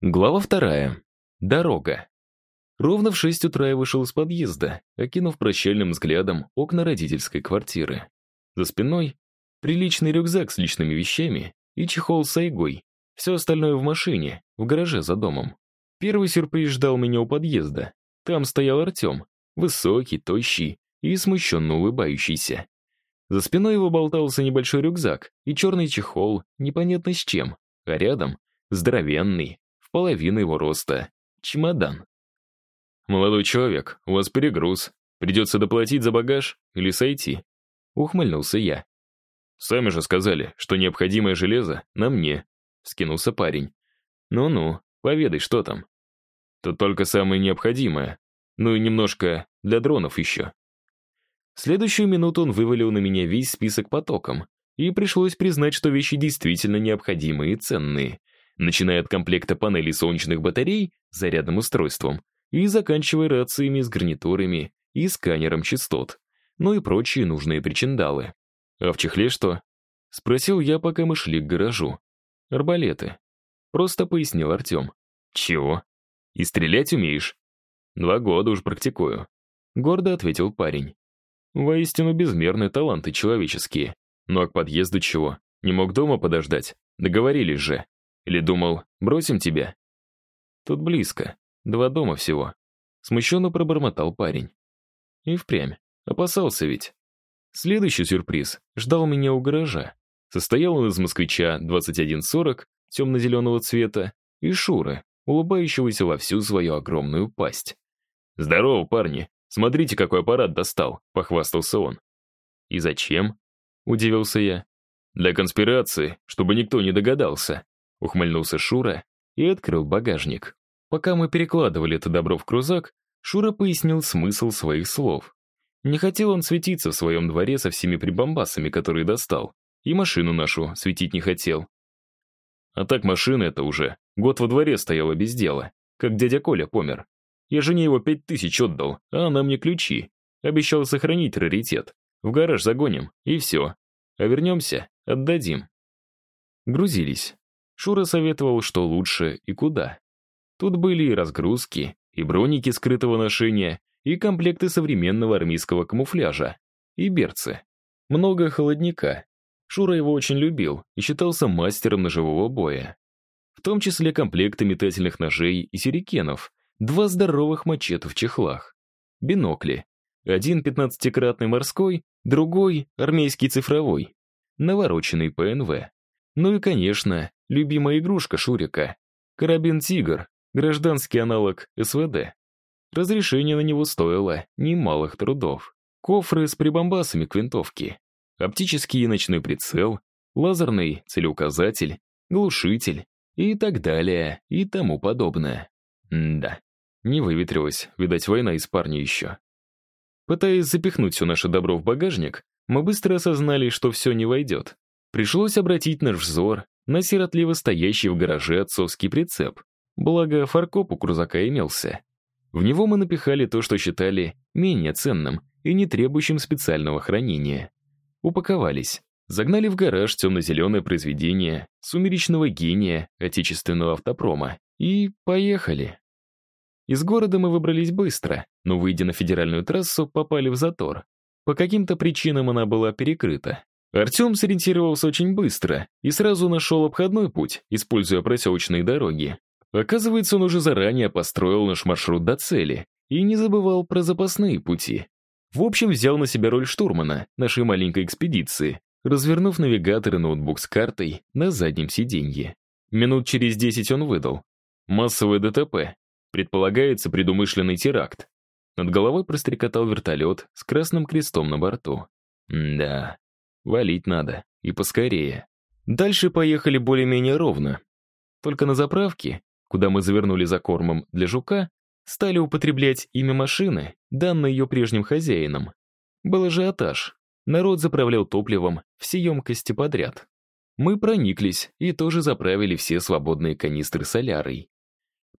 Глава вторая. Дорога. Ровно в шесть утра я вышел из подъезда, окинув прощальным взглядом окна родительской квартиры. За спиной приличный рюкзак с личными вещами и чехол с айгой. Все остальное в машине, в гараже за домом. Первый сюрприз ждал меня у подъезда. Там стоял Артем, высокий, тощий и смущенно улыбающийся. За спиной его болтался небольшой рюкзак и черный чехол, непонятно с чем, а рядом здоровенный, в половину его роста. Чемодан. «Молодой человек, у вас перегруз. Придется доплатить за багаж или сойти?» Ухмыльнулся я. «Сами же сказали, что необходимое железо на мне», — скинулся парень. «Ну-ну, поведай, что там?» «Тут только самое необходимое. Ну и немножко для дронов еще». Следующую минуту он вывалил на меня весь список потоком, и пришлось признать, что вещи действительно необходимые и ценные начиная от комплекта панелей солнечных батарей зарядным устройством и заканчивая рациями с гарнитурами и сканером частот, ну и прочие нужные причиндалы. «А в чехле что?» — спросил я, пока мы шли к гаражу. «Арбалеты», — просто пояснил Артем. «Чего? И стрелять умеешь?» «Два года уж практикую», — гордо ответил парень. «Воистину безмерные таланты человеческие. Ну а к подъезду чего? Не мог дома подождать? Договорились же». Или думал, бросим тебя?» «Тут близко. Два дома всего». Смущенно пробормотал парень. И впрямь. Опасался ведь. Следующий сюрприз ждал меня у гаража. Состоял он из москвича 2140 темно-зеленого цвета и Шуры, улыбающегося во всю свою огромную пасть. «Здорово, парни! Смотрите, какой аппарат достал!» — похвастался он. «И зачем?» — удивился я. «Для конспирации, чтобы никто не догадался», Ухмыльнулся Шура и открыл багажник. Пока мы перекладывали это добро в крузак, Шура пояснил смысл своих слов. Не хотел он светиться в своем дворе со всеми прибамбасами, которые достал, и машину нашу светить не хотел. А так машина это уже год во дворе стояла без дела, как дядя Коля помер. Я жене его пять тысяч отдал, а она мне ключи. Обещал сохранить раритет. В гараж загоним, и все. А вернемся, отдадим. Грузились. Шура советовал, что лучше и куда. Тут были и разгрузки, и броники скрытого ношения, и комплекты современного армейского камуфляжа, и берцы. Много холодника. Шура его очень любил и считался мастером ножевого боя. В том числе комплекты метательных ножей и сюрикенов, два здоровых мачете в чехлах, бинокли, один пятнадцатикратный морской, другой армейский цифровой, навороченный ПНВ. Ну и, конечно, любимая игрушка Шурика. Карабин «Тигр», гражданский аналог СВД. Разрешение на него стоило немалых трудов. Кофры с прибамбасами к винтовке. Оптический ночной прицел, лазерный целеуказатель, глушитель и так далее и тому подобное. М да, не выветрилась, видать, война из парня еще. Пытаясь запихнуть все наше добро в багажник, мы быстро осознали, что все не войдет. Пришлось обратить наш взор на сиротливо стоящий в гараже отцовский прицеп. Благо, фаркоп у крузака имелся. В него мы напихали то, что считали менее ценным и не требующим специального хранения. Упаковались. Загнали в гараж темно-зеленое произведение сумеречного гения отечественного автопрома. И поехали. Из города мы выбрались быстро, но, выйдя на федеральную трассу, попали в затор. По каким-то причинам она была перекрыта. Артем сориентировался очень быстро и сразу нашел обходной путь, используя проселочные дороги. Оказывается, он уже заранее построил наш маршрут до цели и не забывал про запасные пути. В общем, взял на себя роль штурмана нашей маленькой экспедиции, развернув навигатор и ноутбук с картой на заднем сиденье. Минут через десять он выдал. Массовое ДТП. Предполагается предумышленный теракт. Над головой прострекотал вертолет с красным крестом на борту. М да, Валить надо. И поскорее. Дальше поехали более-менее ровно. Только на заправке, куда мы завернули за кормом для жука, стали употреблять имя машины, данное ее прежним хозяином. Был ажиотаж. Народ заправлял топливом все емкости подряд. Мы прониклись и тоже заправили все свободные канистры солярой.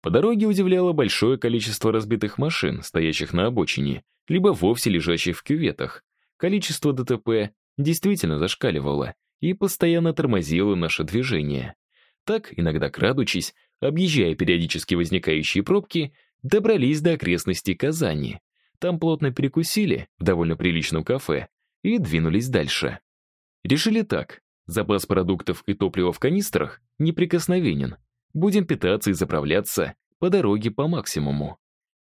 По дороге удивляло большое количество разбитых машин, стоящих на обочине, либо вовсе лежащих в кюветах. Количество ДТП действительно зашкаливала и постоянно тормозила наше движение. Так, иногда крадучись, объезжая периодически возникающие пробки, добрались до окрестностей Казани. Там плотно перекусили в довольно приличном кафе и двинулись дальше. Решили так. Запас продуктов и топлива в канистрах неприкосновенен. Будем питаться и заправляться по дороге по максимуму.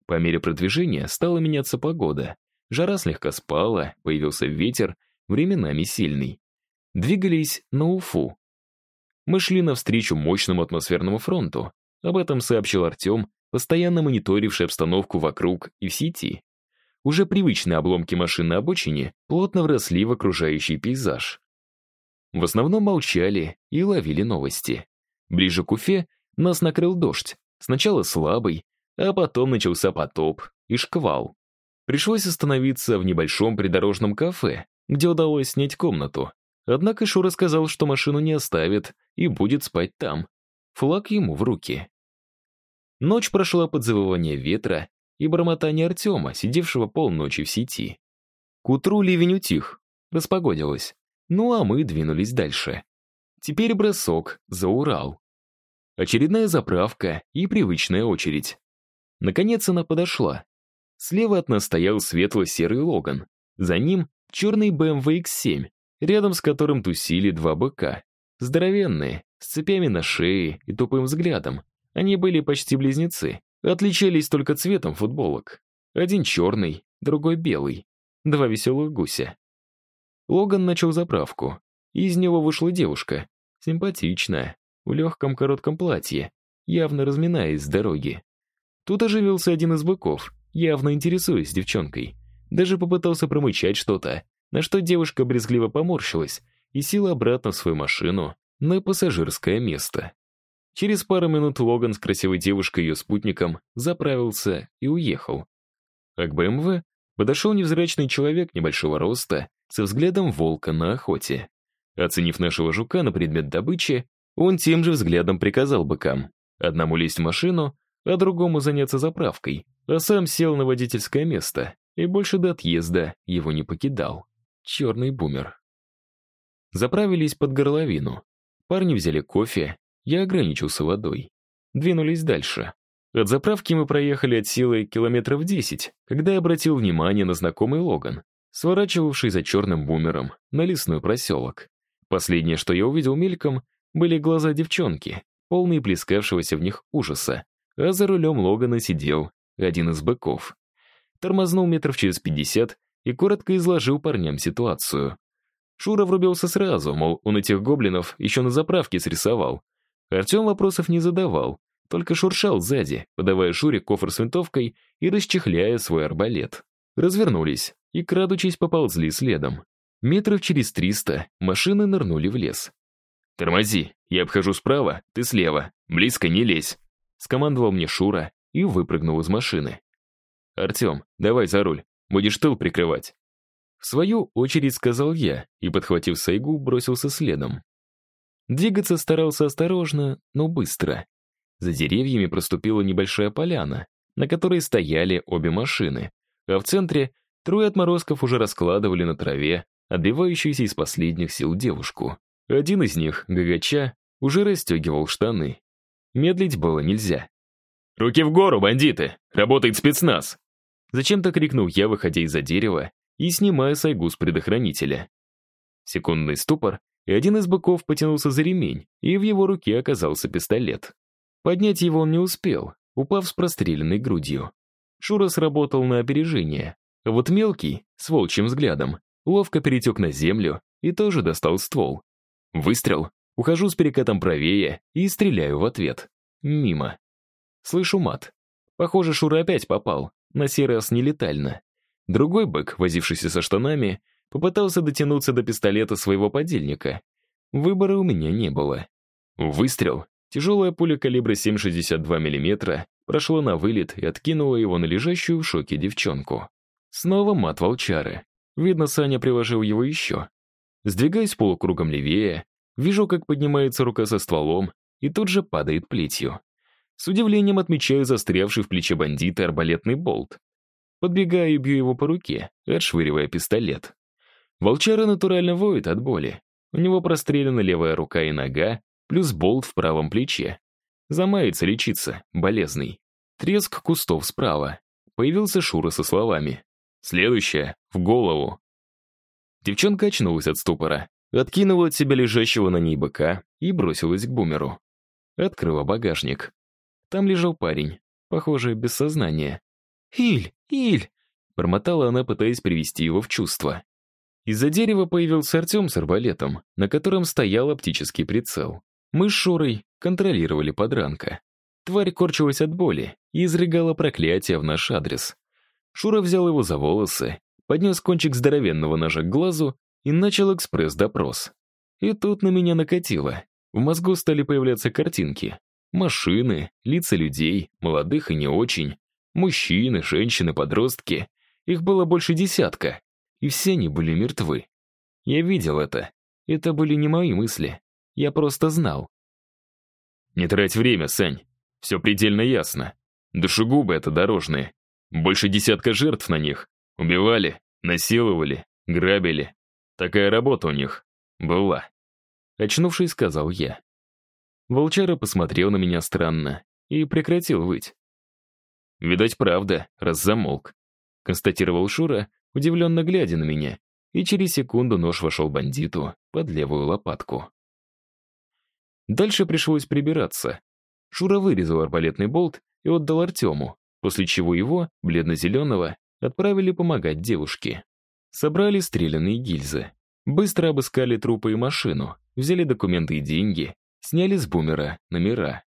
По мере продвижения стала меняться погода. Жара слегка спала, появился ветер, временами сильный. Двигались на Уфу. Мы шли навстречу мощному атмосферному фронту. Об этом сообщил Артем, постоянно мониторивший обстановку вокруг и в сети. Уже привычные обломки машин на обочине плотно вросли в окружающий пейзаж. В основном молчали и ловили новости. Ближе к Уфе нас накрыл дождь, сначала слабый, а потом начался потоп и шквал. Пришлось остановиться в небольшом придорожном кафе, где удалось снять комнату. Однако Шура сказал, что машину не оставит и будет спать там. Флаг ему в руки. Ночь прошла под завывание ветра и бормотание Артема, сидевшего полночи в сети. К утру ливень утих, распогодилось. Ну а мы двинулись дальше. Теперь бросок за Урал. Очередная заправка и привычная очередь. Наконец она подошла. Слева от нас стоял светло-серый Логан. За ним черный BMW X7, рядом с которым тусили два быка. Здоровенные, с цепями на шее и тупым взглядом. Они были почти близнецы, отличались только цветом футболок. Один черный, другой белый. Два веселых гуся. Логан начал заправку. Из него вышла девушка. Симпатичная, в легком коротком платье, явно разминаясь с дороги. Тут оживился один из быков, явно интересуясь девчонкой. Даже попытался промычать что-то, на что девушка брезгливо поморщилась и села обратно в свою машину на пассажирское место. Через пару минут Логан с красивой девушкой и ее спутником заправился и уехал. А к БМВ подошел невзрачный человек небольшого роста со взглядом волка на охоте. Оценив нашего жука на предмет добычи, он тем же взглядом приказал быкам. Одному лезть в машину, а другому заняться заправкой, а сам сел на водительское место и больше до отъезда его не покидал. Черный бумер. Заправились под горловину. Парни взяли кофе, я ограничился водой. Двинулись дальше. От заправки мы проехали от силы километров 10, когда я обратил внимание на знакомый Логан, сворачивавший за черным бумером на лесной проселок. Последнее, что я увидел мельком, были глаза девчонки, полные плескавшегося в них ужаса, а за рулем Логана сидел один из быков. Тормознул метров через пятьдесят и коротко изложил парням ситуацию. Шура врубился сразу, мол, он этих гоблинов еще на заправке срисовал. Артем вопросов не задавал, только шуршал сзади, подавая Шуре кофр с винтовкой и расчехляя свой арбалет. Развернулись и, крадучись, поползли следом. Метров через триста машины нырнули в лес. «Тормози, я обхожу справа, ты слева, близко не лезь», скомандовал мне Шура и выпрыгнул из машины. «Артем, давай за руль, будешь тыл прикрывать». В свою очередь сказал я и, подхватив сайгу, бросился следом. Двигаться старался осторожно, но быстро. За деревьями проступила небольшая поляна, на которой стояли обе машины, а в центре трое отморозков уже раскладывали на траве отбивающуюся из последних сил девушку. Один из них, гагача, уже расстегивал штаны. Медлить было нельзя. «Руки в гору, бандиты! Работает спецназ!» Зачем-то крикнул я, выходя из-за дерева и снимая сайгу с предохранителя. Секундный ступор, и один из быков потянулся за ремень, и в его руке оказался пистолет. Поднять его он не успел, упав с простреленной грудью. Шура сработал на опережение, вот мелкий, с волчьим взглядом, ловко перетек на землю и тоже достал ствол. Выстрел, ухожу с перекатом правее и стреляю в ответ. Мимо. Слышу мат. Похоже, Шура опять попал, на сей раз нелетально. Другой бык, возившийся со штанами, попытался дотянуться до пистолета своего подельника. Выбора у меня не было. Выстрел. Тяжелая пуля калибра 7,62 мм прошла на вылет и откинула его на лежащую в шоке девчонку. Снова мат волчары. Видно, Саня приложил его еще. Сдвигаясь полукругом левее, вижу, как поднимается рука со стволом и тут же падает плетью. С удивлением отмечаю застрявший в плече бандита арбалетный болт. Подбегаю и бью его по руке, отшвыривая пистолет. Волчара натурально воет от боли. У него прострелена левая рука и нога, плюс болт в правом плече. Замается лечиться, болезный. Треск кустов справа. Появился Шура со словами. «Следующее, в голову». Девчонка очнулась от ступора, откинула от себя лежащего на ней быка и бросилась к бумеру. Открыла багажник. Там лежал парень, похоже, без сознания. «Иль! Иль!» бормотала она, пытаясь привести его в чувство. Из-за дерева появился Артем с арбалетом, на котором стоял оптический прицел. Мы с Шурой контролировали подранка. Тварь корчилась от боли и изрыгала проклятие в наш адрес. Шура взял его за волосы, поднес кончик здоровенного ножа к глазу и начал экспресс-допрос. И тут на меня накатило. В мозгу стали появляться картинки. Машины, лица людей, молодых и не очень. Мужчины, женщины, подростки. Их было больше десятка. И все они были мертвы. Я видел это. Это были не мои мысли. Я просто знал. Не трать время, Сань. Все предельно ясно. Душегубы — это дорожные. Больше десятка жертв на них. Убивали, насиловали, грабили. Такая работа у них была. Очнувшись, сказал я. Волчара посмотрел на меня странно и прекратил выть. «Видать, правда, раз замолк», — констатировал Шура, удивленно глядя на меня, и через секунду нож вошел бандиту под левую лопатку. Дальше пришлось прибираться. Шура вырезал арбалетный болт и отдал Артему, после чего его, бледно-зеленого, отправили помогать девушке. Собрали стрелянные гильзы. Быстро обыскали трупы и машину, взяли документы и деньги, сняли с бумера номера.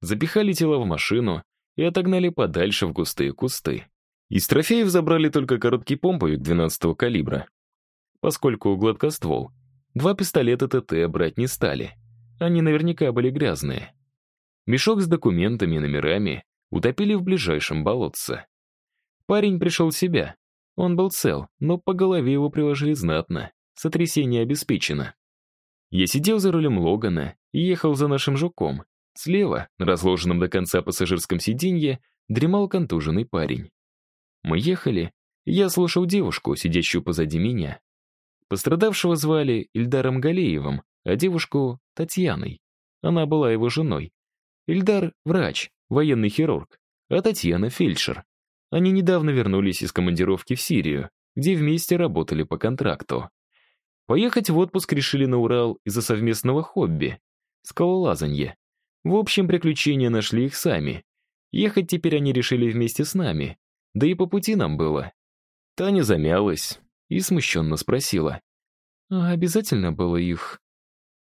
Запихали тела в машину и отогнали подальше в густые кусты. Из трофеев забрали только короткий помповик 12-го калибра. Поскольку гладкоствол, два пистолета ТТ брать не стали. Они наверняка были грязные. Мешок с документами и номерами утопили в ближайшем болотце. Парень пришел в себя. Он был цел, но по голове его приложили знатно. Сотрясение обеспечено. Я сидел за рулем Логана и ехал за нашим жуком. Слева, на разложенном до конца пассажирском сиденье, дремал контуженный парень. Мы ехали, я слушал девушку, сидящую позади меня. Пострадавшего звали Ильдаром Галеевым, а девушку — Татьяной. Она была его женой. Ильдар — врач, военный хирург, а Татьяна — фельдшер. Они недавно вернулись из командировки в Сирию, где вместе работали по контракту. Поехать в отпуск решили на Урал из-за совместного хобби — скалолазанье. В общем, приключения нашли их сами. Ехать теперь они решили вместе с нами, да и по пути нам было. Таня замялась и смущенно спросила. «А обязательно было их?»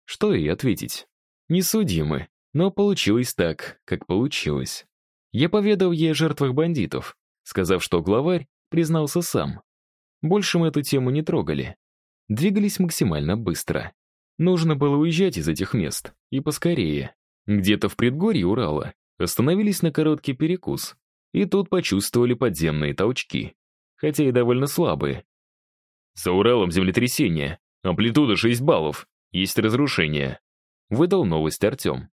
Что ей ответить? Не судьи но получилось так, как получилось. Я поведал ей о жертвах бандитов, сказав, что главарь признался сам. Больше мы эту тему не трогали. Двигались максимально быстро. Нужно было уезжать из этих мест, и поскорее. Где-то в предгорье Урала остановились на короткий перекус, и тут почувствовали подземные толчки, хотя и довольно слабые. «За Уралом землетрясение, амплитуда 6 баллов, есть разрушение», выдал новость Артем.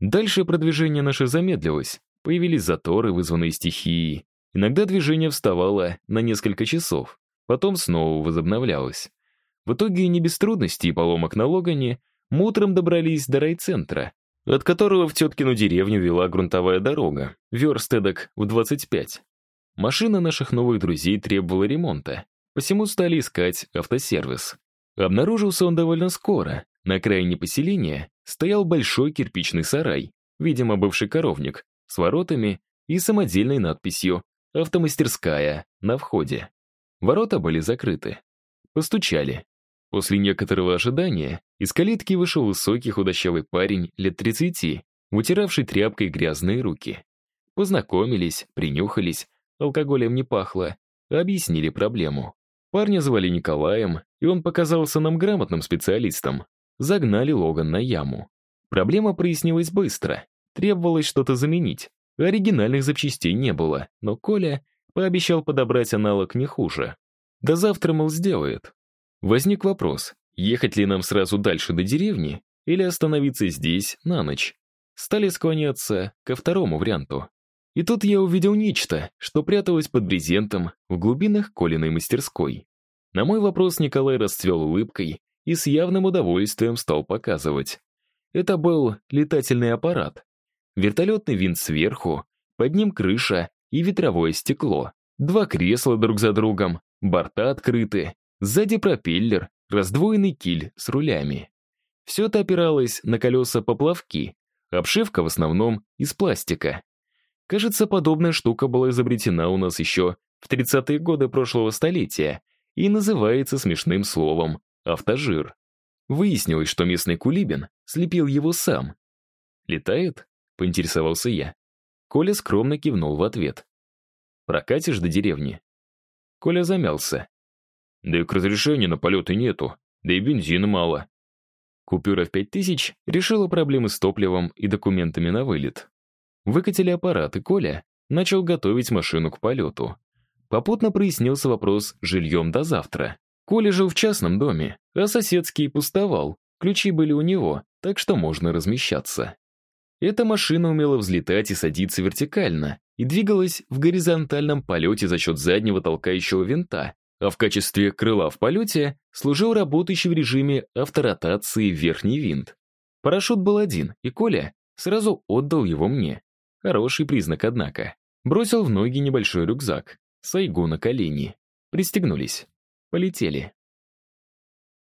Дальше продвижение наше замедлилось, появились заторы, вызванные стихией. Иногда движение вставало на несколько часов, потом снова возобновлялось. В итоге не без трудностей и поломок на Логане мы утром добрались до райцентра, от которого в теткину деревню вела грунтовая дорога, верст эдак в 25. Машина наших новых друзей требовала ремонта, посему стали искать автосервис. Обнаружился он довольно скоро. На окраине поселения стоял большой кирпичный сарай, видимо, бывший коровник, с воротами и самодельной надписью «Автомастерская» на входе. Ворота были закрыты. Постучали. После некоторого ожидания из калитки вышел высокий худощавый парень лет 30, вытиравший тряпкой грязные руки. Познакомились, принюхались, алкоголем не пахло, объяснили проблему. Парня звали Николаем, и он показался нам грамотным специалистом. Загнали Логан на яму. Проблема прояснилась быстро. Требовалось что-то заменить. Оригинальных запчастей не было, но Коля пообещал подобрать аналог не хуже. До завтра, мол, сделает. Возник вопрос, ехать ли нам сразу дальше до деревни или остановиться здесь на ночь. Стали склоняться ко второму варианту. И тут я увидел нечто, что пряталось под брезентом в глубинах Колиной мастерской. На мой вопрос Николай расцвел улыбкой и с явным удовольствием стал показывать. Это был летательный аппарат. вертолетный винт сверху, под ним крыша и ветровое стекло. Два кресла друг за другом, борта открыты, сзади пропеллер, раздвоенный киль с рулями. Все это опиралось на колеса-поплавки, обшивка в основном из пластика. Кажется, подобная штука была изобретена у нас еще в 30-е годы прошлого столетия и называется смешным словом «автожир». Выяснилось, что местный кулибин слепил его сам. «Летает?» — поинтересовался я. Коля скромно кивнул в ответ. «Прокатишь до деревни?» Коля замялся. «Да и к разрешению на полеты нету, да и бензина мало». Купюра в пять тысяч решила проблемы с топливом и документами на вылет. Выкатили аппарат, и Коля начал готовить машину к полету. Попутно прояснился вопрос с жильем до завтра. Коля жил в частном доме, а соседский пустовал. Ключи были у него, так что можно размещаться. Эта машина умела взлетать и садиться вертикально и двигалась в горизонтальном полете за счет заднего толкающего винта, а в качестве крыла в полете служил работающий в режиме авторотации верхний винт. Парашют был один, и Коля сразу отдал его мне. Хороший признак, однако. Бросил в ноги небольшой рюкзак, сайгу на колени. Пристегнулись. Полетели.